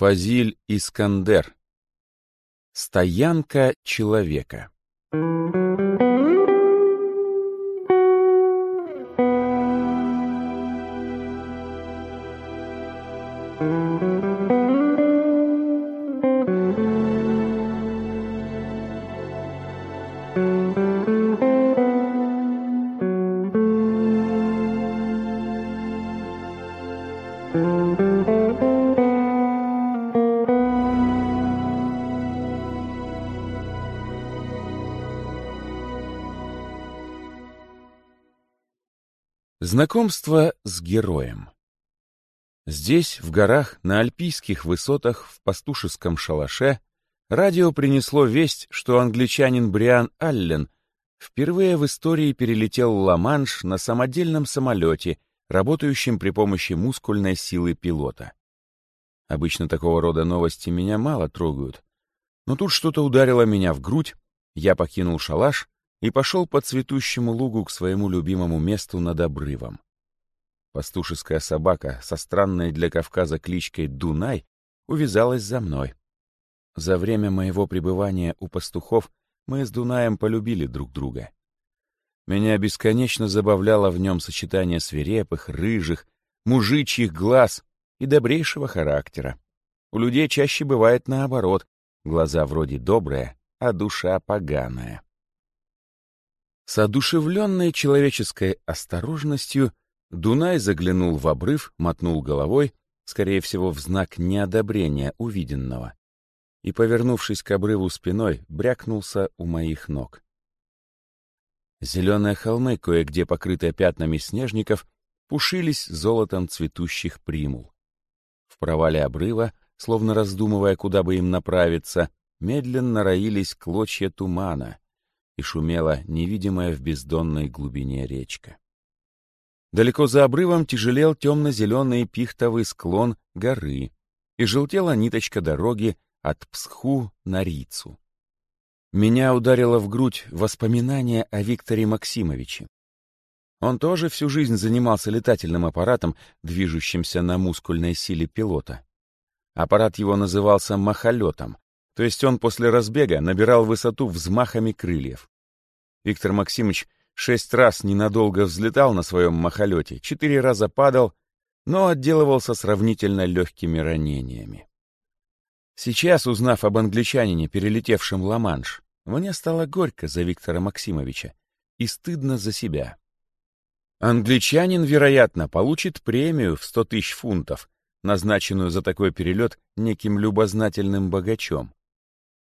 Фазиль Искандер. Стоянка человека. Знакомство с героем. Здесь, в горах, на альпийских высотах, в пастушеском шалаше, радио принесло весть, что англичанин Бриан Аллен впервые в истории перелетел Ла-Манш на самодельном самолете, работающем при помощи мускульной силы пилота. Обычно такого рода новости меня мало трогают. Но тут что-то ударило меня в грудь, я покинул шалаш и пошел по цветущему лугу к своему любимому месту над обрывом. Пастушеская собака со странной для Кавказа кличкой Дунай увязалась за мной. За время моего пребывания у пастухов мы с Дунаем полюбили друг друга. Меня бесконечно забавляло в нем сочетание свирепых, рыжих, мужичьих глаз и добрейшего характера. У людей чаще бывает наоборот, глаза вроде добрые, а душа поганая. С одушевленной человеческой осторожностью Дунай заглянул в обрыв, мотнул головой, скорее всего, в знак неодобрения увиденного, и, повернувшись к обрыву спиной, брякнулся у моих ног. Зеленые холмы, кое-где покрытые пятнами снежников, пушились золотом цветущих примул. В провале обрыва, словно раздумывая, куда бы им направиться, медленно роились клочья тумана — и шумела невидимая в бездонной глубине речка. Далеко за обрывом тяжелел темно-зеленый пихтовый склон горы, и желтела ниточка дороги от Псху на Рицу. Меня ударило в грудь воспоминание о Викторе Максимовиче. Он тоже всю жизнь занимался летательным аппаратом, движущимся на мускульной силе пилота. Аппарат его назывался махолетом, то есть он после разбега набирал высоту взмахами крыльев. Виктор Максимович шесть раз ненадолго взлетал на своем махолете, четыре раза падал, но отделывался сравнительно легкими ранениями. Сейчас, узнав об англичанине, перелетевшем Ла-Манш, мне стало горько за Виктора Максимовича и стыдно за себя. Англичанин, вероятно, получит премию в сто тысяч фунтов, назначенную за такой перелет неким любознательным богачом.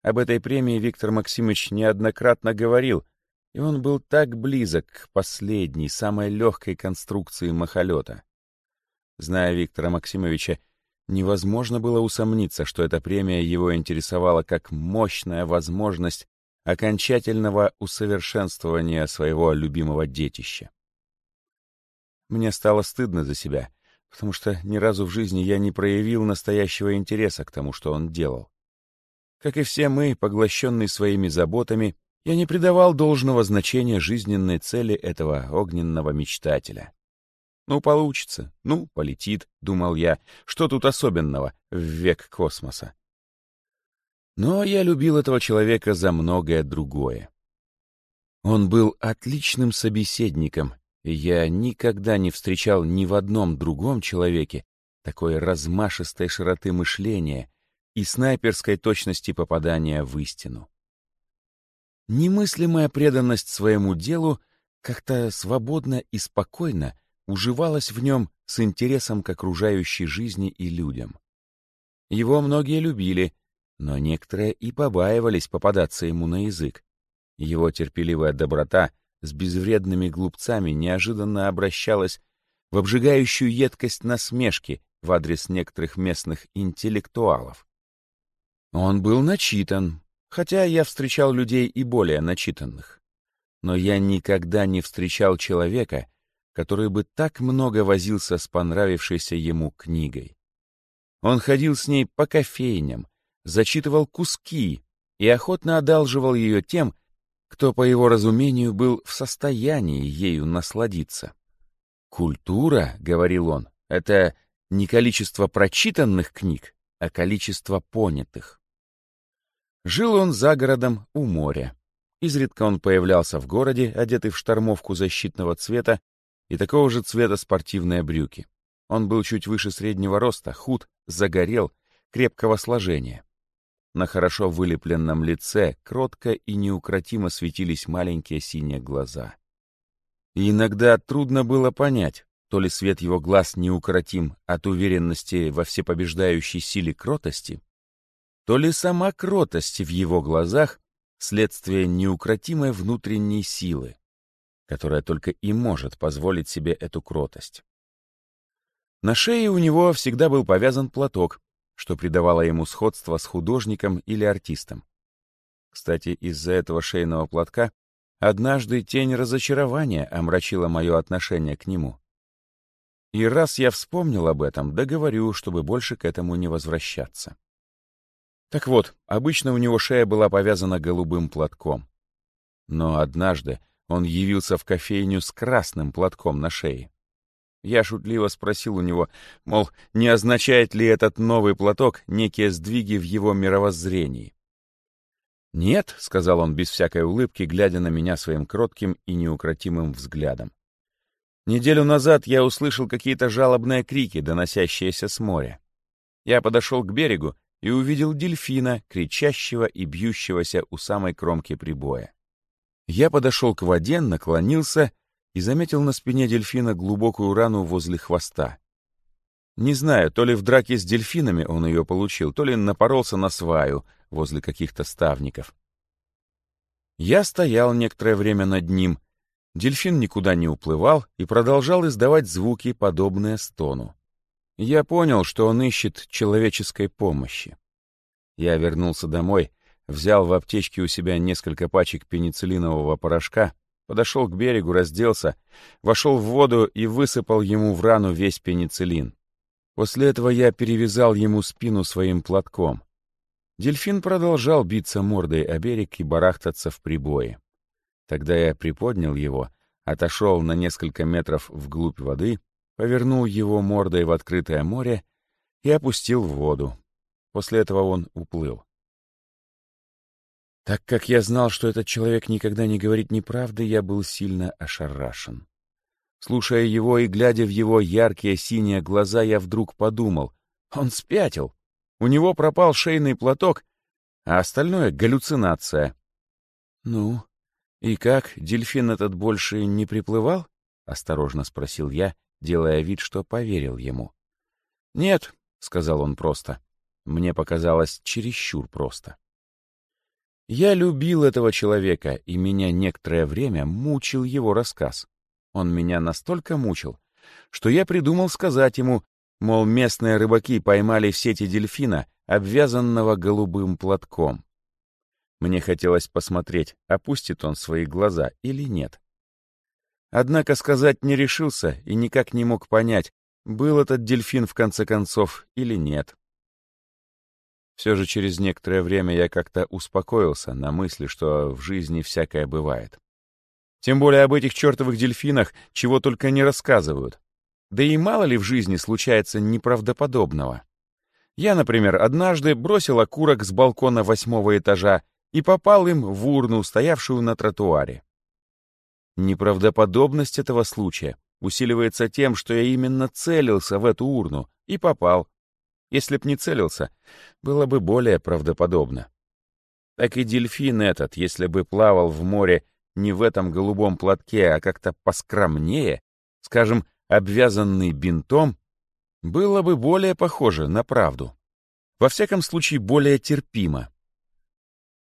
Об этой премии Виктор Максимович неоднократно говорил, и он был так близок к последней, самой легкой конструкции махолета. Зная Виктора Максимовича, невозможно было усомниться, что эта премия его интересовала как мощная возможность окончательного усовершенствования своего любимого детища. Мне стало стыдно за себя, потому что ни разу в жизни я не проявил настоящего интереса к тому, что он делал. Как и все мы, поглощенные своими заботами, я не придавал должного значения жизненной цели этого огненного мечтателя. «Ну, получится, ну, полетит», — думал я, — «что тут особенного в век космоса?» Но я любил этого человека за многое другое. Он был отличным собеседником, и я никогда не встречал ни в одном другом человеке такой размашистой широты мышления и снайперской точности попадания в истину. Немыслимая преданность своему делу как-то свободно и спокойно уживалась в нем с интересом к окружающей жизни и людям. Его многие любили, но некоторые и побаивались попадаться ему на язык. Его терпеливая доброта с безвредными глупцами неожиданно обращалась в обжигающую едкость насмешки в адрес некоторых местных интеллектуалов. Он был начитан, Хотя я встречал людей и более начитанных. Но я никогда не встречал человека, который бы так много возился с понравившейся ему книгой. Он ходил с ней по кофейням, зачитывал куски и охотно одалживал ее тем, кто, по его разумению, был в состоянии ею насладиться. «Культура, — говорил он, — это не количество прочитанных книг, а количество понятых. Жил он за городом у моря. Изредка он появлялся в городе, одетый в штормовку защитного цвета и такого же цвета спортивные брюки. Он был чуть выше среднего роста, худ, загорел, крепкого сложения. На хорошо вылепленном лице кротко и неукротимо светились маленькие синие глаза. И иногда трудно было понять, то ли свет его глаз неукротим от уверенности во всепобеждающей силе кротости, то ли сама кротость в его глазах — следствие неукротимой внутренней силы, которая только и может позволить себе эту кротость. На шее у него всегда был повязан платок, что придавало ему сходство с художником или артистом. Кстати, из-за этого шейного платка однажды тень разочарования омрачила мое отношение к нему. И раз я вспомнил об этом, договорю, чтобы больше к этому не возвращаться. Так вот, обычно у него шея была повязана голубым платком. Но однажды он явился в кофейню с красным платком на шее. Я шутливо спросил у него, мол, не означает ли этот новый платок некие сдвиги в его мировоззрении. «Нет», — сказал он без всякой улыбки, глядя на меня своим кротким и неукротимым взглядом. «Неделю назад я услышал какие-то жалобные крики, доносящиеся с моря. Я подошел к берегу и увидел дельфина, кричащего и бьющегося у самой кромки прибоя. Я подошел к воде, наклонился и заметил на спине дельфина глубокую рану возле хвоста. Не знаю, то ли в драке с дельфинами он ее получил, то ли напоролся на сваю возле каких-то ставников. Я стоял некоторое время над ним. Дельфин никуда не уплывал и продолжал издавать звуки, подобные стону. Я понял, что он ищет человеческой помощи. Я вернулся домой, взял в аптечке у себя несколько пачек пенициллинового порошка подошел к берегу, разделся, вошел в воду и высыпал ему в рану весь пенициллин. После этого я перевязал ему спину своим платком. Дельфин продолжал биться мордой о берег и барахтаться в прибое. Тогда я приподнял его, отошел на несколько метров вглубь воды, повернул его мордой в открытое море и опустил в воду. После этого он уплыл. Так как я знал, что этот человек никогда не говорит неправды, я был сильно ошарашен. Слушая его и глядя в его яркие синие глаза, я вдруг подумал, он спятил. У него пропал шейный платок, а остальное — галлюцинация. — Ну, и как, дельфин этот больше не приплывал? — осторожно спросил я, делая вид, что поверил ему. — Нет, — сказал он просто. Мне показалось чересчур просто. Я любил этого человека, и меня некоторое время мучил его рассказ. Он меня настолько мучил, что я придумал сказать ему, мол, местные рыбаки поймали в сети дельфина, обвязанного голубым платком. Мне хотелось посмотреть, опустит он свои глаза или нет. Однако сказать не решился и никак не мог понять, был этот дельфин в конце концов или нет. Все же через некоторое время я как-то успокоился на мысли, что в жизни всякое бывает. Тем более об этих чертовых дельфинах чего только не рассказывают. Да и мало ли в жизни случается неправдоподобного. Я, например, однажды бросил окурок с балкона восьмого этажа и попал им в урну, стоявшую на тротуаре. Неправдоподобность этого случая усиливается тем, что я именно целился в эту урну и попал, если б не целился, было бы более правдоподобно. Так и дельфин этот, если бы плавал в море не в этом голубом платке, а как-то поскромнее, скажем, обвязанный бинтом, было бы более похоже на правду. Во всяком случае, более терпимо.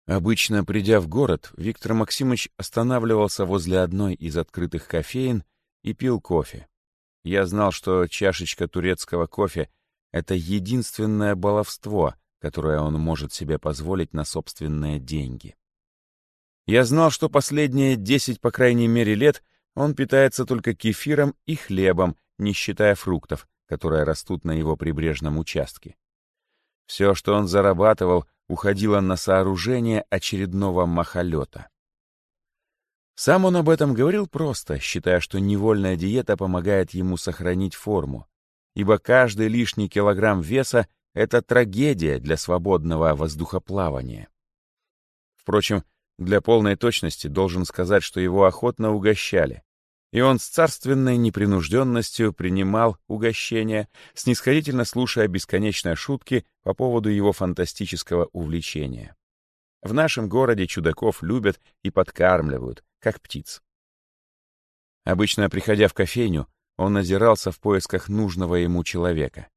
Обычно, придя в город, Виктор Максимович останавливался возле одной из открытых кофеин и пил кофе. Я знал, что чашечка турецкого кофе это единственное баловство, которое он может себе позволить на собственные деньги. Я знал, что последние десять, по крайней мере, лет он питается только кефиром и хлебом, не считая фруктов, которые растут на его прибрежном участке. Все, что он зарабатывал, уходило на сооружение очередного махолета. Сам он об этом говорил просто, считая, что невольная диета помогает ему сохранить форму, ибо каждый лишний килограмм веса это трагедия для свободного воздухоплавания. Впрочем, для полной точности должен сказать, что его охотно угощали, и он с царственной непринужденностью принимал угощения, снисходительно слушая бесконечные шутки по поводу его фантастического увлечения. В нашем городе чудаков любят и подкармливают, как птиц. Обычно, приходя в кофейню, он озирался в поисках нужного ему человека.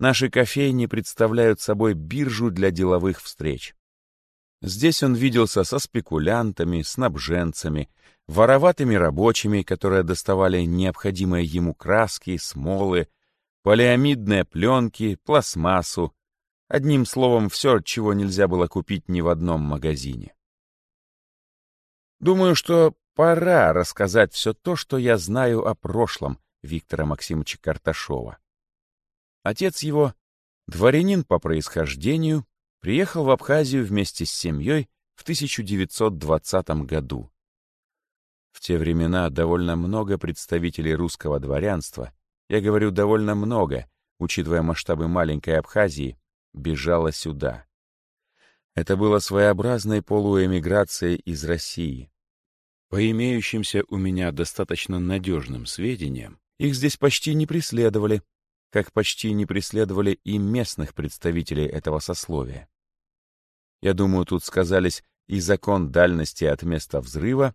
Наши кофейни представляют собой биржу для деловых встреч. Здесь он виделся со спекулянтами, снабженцами, вороватыми рабочими, которые доставали необходимые ему краски, смолы, полиамидные пленки, пластмассу, одним словом, все, чего нельзя было купить ни в одном магазине. Думаю, что пора рассказать все то, что я знаю о прошлом Виктора Максимовича Карташова. Отец его, дворянин по происхождению, приехал в Абхазию вместе с семьей в 1920 году. В те времена довольно много представителей русского дворянства, я говорю довольно много, учитывая масштабы маленькой Абхазии, бежало сюда. Это было своеобразной полуэмиграцией из России. По имеющимся у меня достаточно надежным сведениям, их здесь почти не преследовали, как почти не преследовали и местных представителей этого сословия. Я думаю, тут сказались и закон дальности от места взрыва,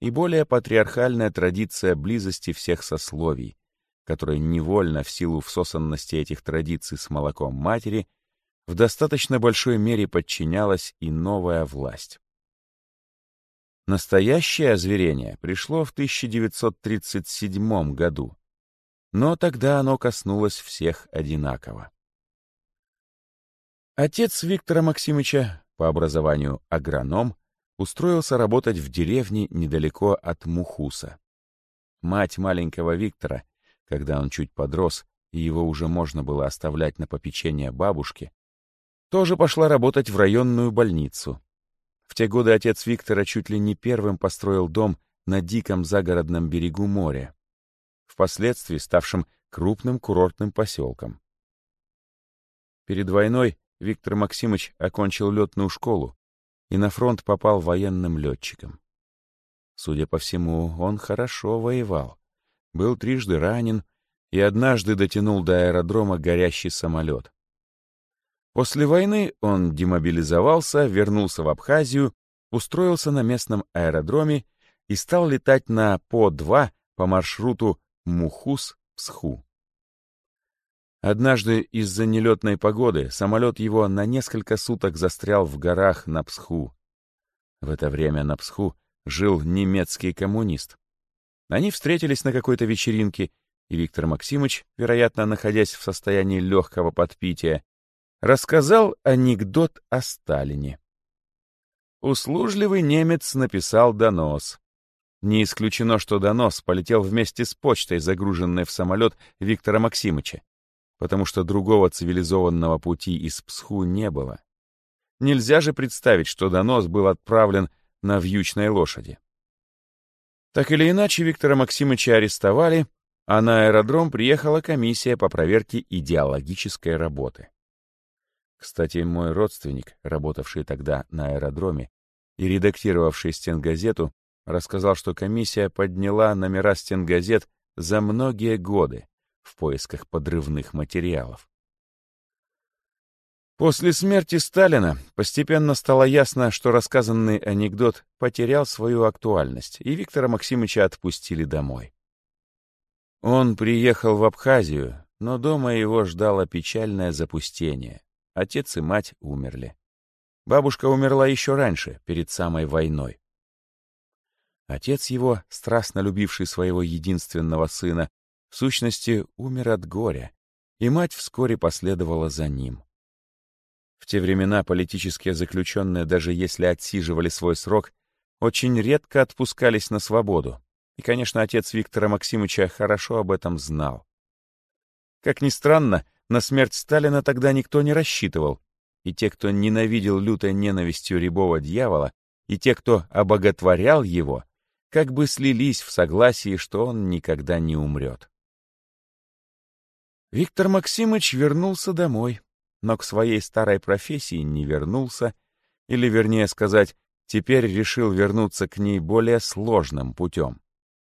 и более патриархальная традиция близости всех сословий, которая невольно в силу всосанности этих традиций с молоком матери в достаточно большой мере подчинялась и новая власть. Настоящее озверение пришло в 1937 году, но тогда оно коснулось всех одинаково. Отец Виктора Максимовича, по образованию агроном, устроился работать в деревне недалеко от Мухуса. Мать маленького Виктора, когда он чуть подрос, и его уже можно было оставлять на попечение бабушки, тоже пошла работать в районную больницу. В те годы отец Виктора чуть ли не первым построил дом на диком загородном берегу моря впоследствии ставшим крупным курортным поселком. Перед войной Виктор Максимович окончил летную школу и на фронт попал военным летчиком. Судя по всему, он хорошо воевал, был трижды ранен и однажды дотянул до аэродрома горящий самолет. После войны он демобилизовался, вернулся в Абхазию, устроился на местном аэродроме и стал летать на По-2 по маршруту Мухус-Псху. Однажды из-за нелетной погоды самолет его на несколько суток застрял в горах на Псху. В это время на Псху жил немецкий коммунист. Они встретились на какой-то вечеринке, и Виктор Максимович, вероятно, находясь в состоянии легкого подпития, рассказал анекдот о Сталине. Услужливый немец написал донос. Не исключено, что донос полетел вместе с почтой, загруженной в самолет Виктора Максимыча, потому что другого цивилизованного пути из Псху не было. Нельзя же представить, что донос был отправлен на вьючной лошади. Так или иначе, Виктора Максимыча арестовали, а на аэродром приехала комиссия по проверке идеологической работы. Кстати, мой родственник, работавший тогда на аэродроме и редактировавший стенгазету, рассказал, что комиссия подняла номера стенгазет за многие годы в поисках подрывных материалов. После смерти Сталина постепенно стало ясно, что рассказанный анекдот потерял свою актуальность, и Виктора Максимовича отпустили домой. Он приехал в Абхазию, но дома его ждало печальное запустение. Отец и мать умерли. Бабушка умерла еще раньше, перед самой войной. Отец его, страстно любивший своего единственного сына, в сущности умер от горя, и мать вскоре последовала за ним. В те времена политические заключенные, даже если отсиживали свой срок, очень редко отпускались на свободу, и, конечно, отец Виктора Максимовича хорошо об этом знал. Как ни странно, на смерть Сталина тогда никто не рассчитывал, и те, кто ненавидел лютой ненавистью рябого дьявола, и те, кто обоготворял его, как бы слились в согласии, что он никогда не умрет. Виктор Максимович вернулся домой, но к своей старой профессии не вернулся, или, вернее сказать, теперь решил вернуться к ней более сложным путем.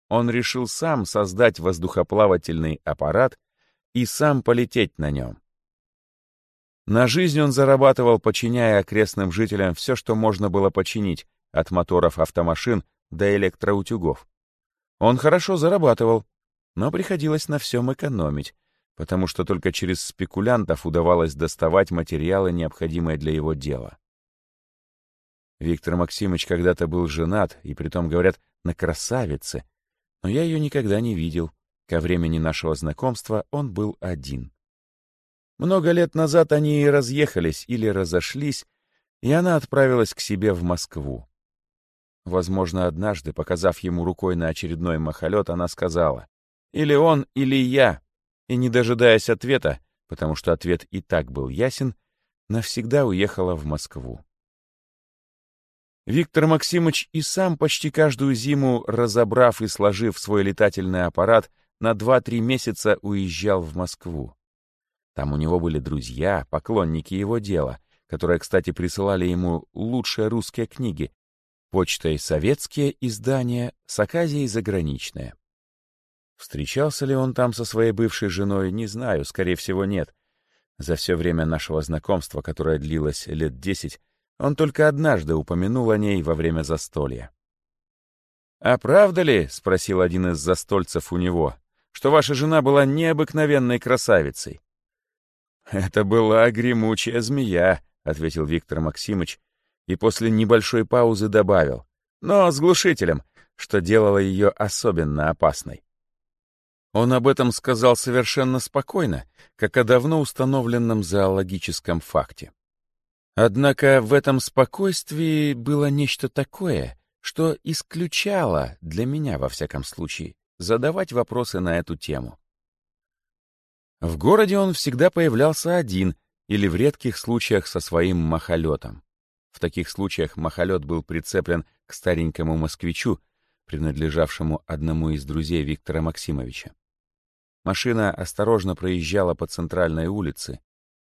Он решил сам создать воздухоплавательный аппарат и сам полететь на нем. На жизнь он зарабатывал, подчиняя окрестным жителям все, что можно было починить, от моторов автомашин до электроутюгов. Он хорошо зарабатывал, но приходилось на всем экономить, потому что только через спекулянтов удавалось доставать материалы, необходимые для его дела. Виктор Максимович когда-то был женат, и притом, говорят, на красавице, но я ее никогда не видел. Ко времени нашего знакомства он был один. Много лет назад они и разъехались или разошлись, и она отправилась к себе в Москву. Возможно, однажды, показав ему рукой на очередной махолет, она сказала «Или он, или я», и, не дожидаясь ответа, потому что ответ и так был ясен, навсегда уехала в Москву. Виктор Максимович и сам почти каждую зиму, разобрав и сложив свой летательный аппарат, на 2-3 месяца уезжал в Москву. Там у него были друзья, поклонники его дела, которые, кстати, присылали ему лучшие русские книги, почтой советские издания, с оказией заграничные. Встречался ли он там со своей бывшей женой, не знаю, скорее всего, нет. За все время нашего знакомства, которое длилось лет десять, он только однажды упомянул о ней во время застолья. «А правда ли, — спросил один из застольцев у него, — что ваша жена была необыкновенной красавицей?» «Это была гремучая змея», — ответил Виктор Максимович, и после небольшой паузы добавил, «но с глушителем, что делало ее особенно опасной». Он об этом сказал совершенно спокойно, как о давно установленном зоологическом факте. Однако в этом спокойствии было нечто такое, что исключало, для меня во всяком случае, задавать вопросы на эту тему. В городе он всегда появлялся один или в редких случаях со своим махолетом. В таких случаях махолет был прицеплен к старенькому москвичу, принадлежавшему одному из друзей Виктора Максимовича. Машина осторожно проезжала по центральной улице,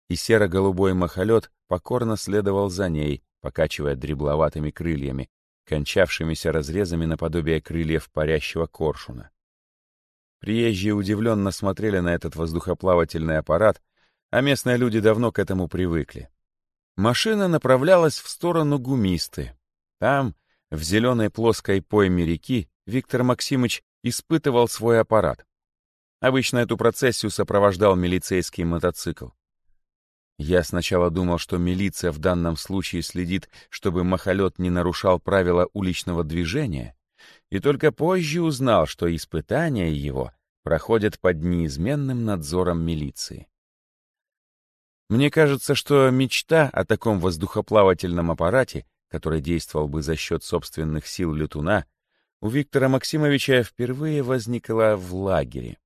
и серо-голубой махолет покорно следовал за ней, покачивая дребловатыми крыльями, кончавшимися разрезами наподобие крыльев парящего коршуна. Приезжие удивленно смотрели на этот воздухоплавательный аппарат, а местные люди давно к этому привыкли. Машина направлялась в сторону Гумисты. Там, в зеленой плоской пойме реки, Виктор Максимович испытывал свой аппарат. Обычно эту процессию сопровождал милицейский мотоцикл. Я сначала думал, что милиция в данном случае следит, чтобы махолет не нарушал правила уличного движения, и только позже узнал, что испытания его проходят под неизменным надзором милиции. Мне кажется, что мечта о таком воздухоплавательном аппарате, который действовал бы за счет собственных сил летуна, у Виктора Максимовича впервые возникла в лагере.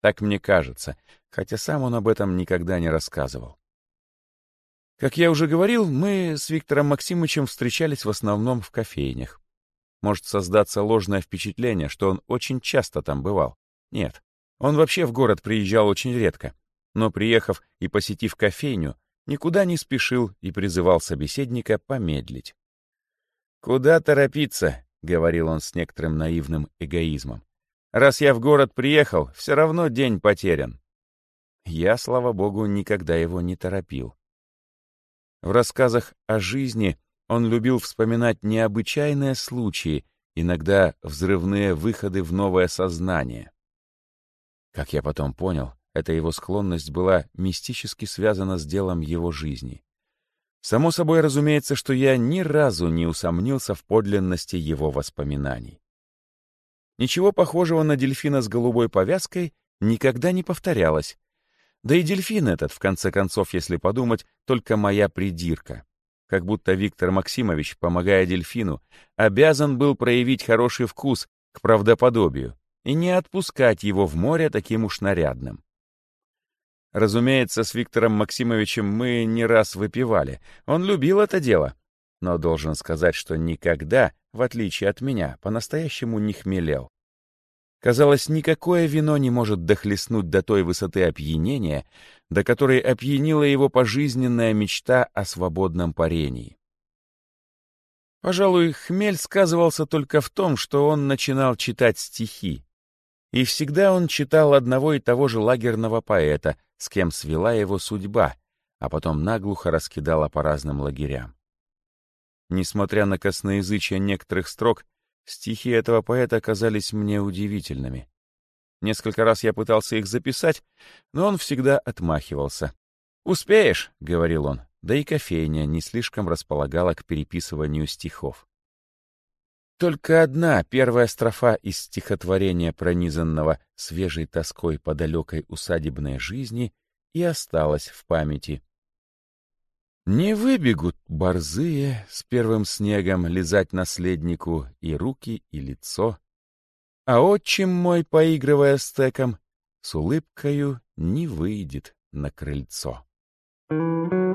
Так мне кажется, хотя сам он об этом никогда не рассказывал. Как я уже говорил, мы с Виктором Максимовичем встречались в основном в кофейнях. Может создаться ложное впечатление, что он очень часто там бывал. Нет, он вообще в город приезжал очень редко, но, приехав и посетив кофейню, никуда не спешил и призывал собеседника помедлить. «Куда торопиться?» — говорил он с некоторым наивным эгоизмом. «Раз я в город приехал, все равно день потерян». Я, слава богу, никогда его не торопил. В рассказах о жизни он любил вспоминать необычайные случаи, иногда взрывные выходы в новое сознание. Как я потом понял, эта его склонность была мистически связана с делом его жизни. Само собой разумеется, что я ни разу не усомнился в подлинности его воспоминаний. Ничего похожего на дельфина с голубой повязкой никогда не повторялось. Да и дельфин этот, в конце концов, если подумать, только моя придирка. Как будто Виктор Максимович, помогая дельфину, обязан был проявить хороший вкус к правдоподобию и не отпускать его в море таким уж нарядным. Разумеется, с Виктором Максимовичем мы не раз выпивали. Он любил это дело. Но должен сказать, что никогда, в отличие от меня, по-настоящему не хмелел. Казалось, никакое вино не может дохлестнуть до той высоты опьянения, до которой опьянила его пожизненная мечта о свободном парении. Пожалуй, хмель сказывался только в том, что он начинал читать стихи. И всегда он читал одного и того же лагерного поэта, с кем свела его судьба, а потом наглухо раскидала по разным лагерям. Несмотря на косноязычие некоторых строк, стихи этого поэта оказались мне удивительными. Несколько раз я пытался их записать, но он всегда отмахивался. «Успеешь», — говорил он, да и кофейня не слишком располагала к переписыванию стихов. Только одна первая строфа из стихотворения, пронизанного свежей тоской по далекой усадебной жизни, и осталась в памяти. Не выбегут борзые с первым снегом лизать наследнику и руки, и лицо, а отчим мой, поигрывая стеком, с улыбкою не выйдет на крыльцо. Thank you.